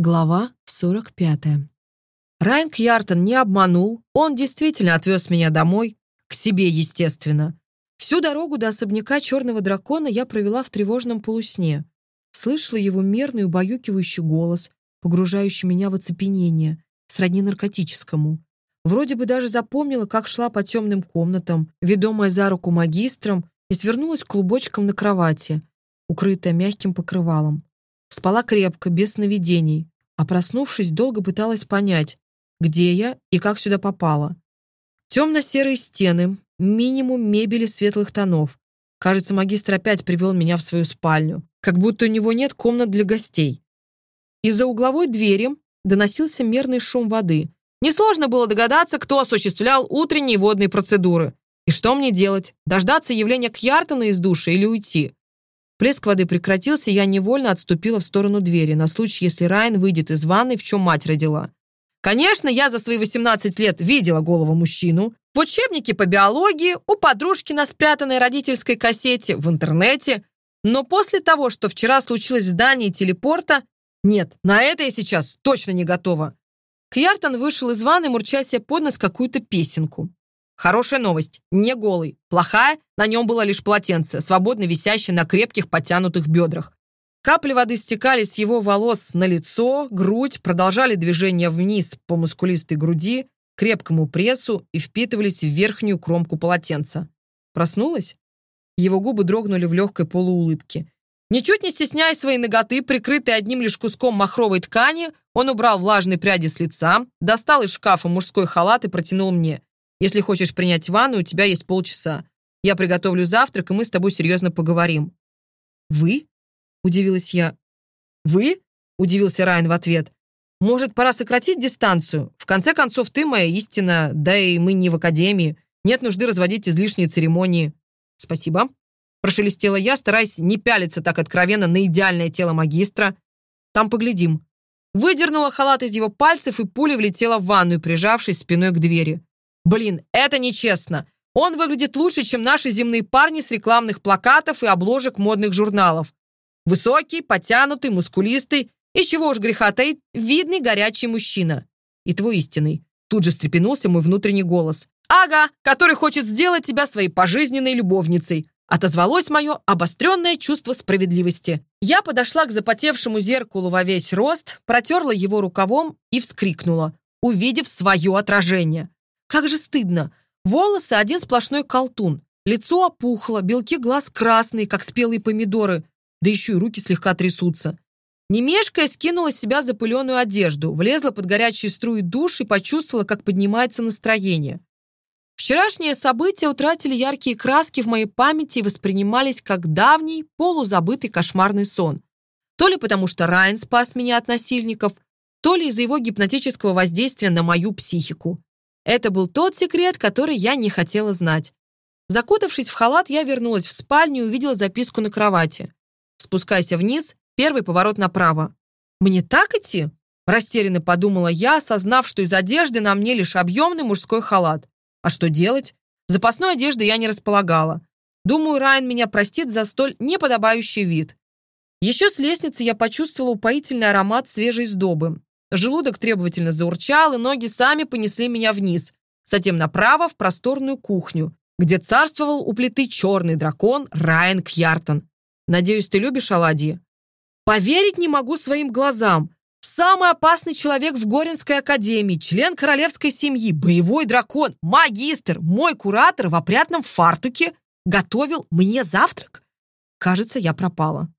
Глава 45. Райан Кьяртон не обманул, он действительно отвез меня домой, к себе, естественно. Всю дорогу до особняка черного дракона я провела в тревожном полусне. Слышала его мерный убаюкивающий голос, погружающий меня в оцепенение, сродни наркотическому. Вроде бы даже запомнила, как шла по темным комнатам, ведомая за руку магистром, и свернулась клубочком на кровати, укрытая мягким покрывалом. Спала крепко, без сновидений, а проснувшись, долго пыталась понять, где я и как сюда попала. Темно-серые стены, минимум мебели светлых тонов. Кажется, магистр опять привел меня в свою спальню, как будто у него нет комнат для гостей. Из-за угловой двери доносился мерный шум воды. Несложно было догадаться, кто осуществлял утренние водные процедуры. И что мне делать? Дождаться явления Кьяртона из души или уйти? Плеск воды прекратился, я невольно отступила в сторону двери, на случай, если Райан выйдет из ванной, в чем мать родила. Конечно, я за свои 18 лет видела голову мужчину. В учебнике по биологии, у подружки на спрятанной родительской кассете, в интернете. Но после того, что вчера случилось в здании телепорта, нет, на это я сейчас точно не готова. Кьяртон вышел из ванны, мурча себе под нос какую-то песенку. Хорошая новость. Не голый. Плохая. На нем было лишь полотенце, свободно висящее на крепких подтянутых бедрах. Капли воды стекали с его волос на лицо, грудь, продолжали движение вниз по мускулистой груди, крепкому прессу и впитывались в верхнюю кромку полотенца. Проснулась? Его губы дрогнули в легкой полуулыбке. Ничуть не стесняя своей ноготы, прикрытые одним лишь куском махровой ткани, он убрал влажные пряди с лица, достал из шкафа мужской халат и протянул мне. Если хочешь принять ванну, у тебя есть полчаса. Я приготовлю завтрак, и мы с тобой серьезно поговорим». «Вы?» – удивилась я. «Вы?» – удивился Райан в ответ. «Может, пора сократить дистанцию? В конце концов, ты моя истина, да и мы не в академии. Нет нужды разводить излишние церемонии». «Спасибо», – прошелестела я, стараясь не пялиться так откровенно на идеальное тело магистра. «Там поглядим». Выдернула халат из его пальцев, и пуля влетела в ванную, прижавшись спиной к двери. Блин, это нечестно. Он выглядит лучше, чем наши земные парни с рекламных плакатов и обложек модных журналов. Высокий, потянутый, мускулистый и, чего уж греха таить, видный горячий мужчина. И твой истинный. Тут же встрепенулся мой внутренний голос. «Ага, который хочет сделать тебя своей пожизненной любовницей», отозвалось мое обостренное чувство справедливости. Я подошла к запотевшему зеркалу во весь рост, протерла его рукавом и вскрикнула, увидев свое отражение. Как же стыдно. Волосы один сплошной колтун. Лицо опухло, белки глаз красные, как спелые помидоры. Да еще и руки слегка трясутся. Немешкая скинула с себя запыленную одежду, влезла под горячие струи душ и почувствовала, как поднимается настроение. Вчерашние события утратили яркие краски в моей памяти и воспринимались как давний, полузабытый кошмарный сон. То ли потому, что Райан спас меня от насильников, то ли из-за его гипнотического воздействия на мою психику. Это был тот секрет, который я не хотела знать. Закутавшись в халат, я вернулась в спальню и увидела записку на кровати. «Спускайся вниз, первый поворот направо». «Мне так идти?» – растерянно подумала я, осознав, что из одежды на мне лишь объемный мужской халат. «А что делать?» Запасной одежды я не располагала. Думаю, Райан меня простит за столь неподобающий вид. Еще с лестницы я почувствовала упоительный аромат свежей сдобы. Желудок требовательно заурчал, и ноги сами понесли меня вниз, затем направо в просторную кухню, где царствовал у плиты черный дракон Райан Кьяртон. «Надеюсь, ты любишь оладьи?» «Поверить не могу своим глазам. Самый опасный человек в Горинской академии, член королевской семьи, боевой дракон, магистр, мой куратор в опрятном фартуке готовил мне завтрак? Кажется, я пропала.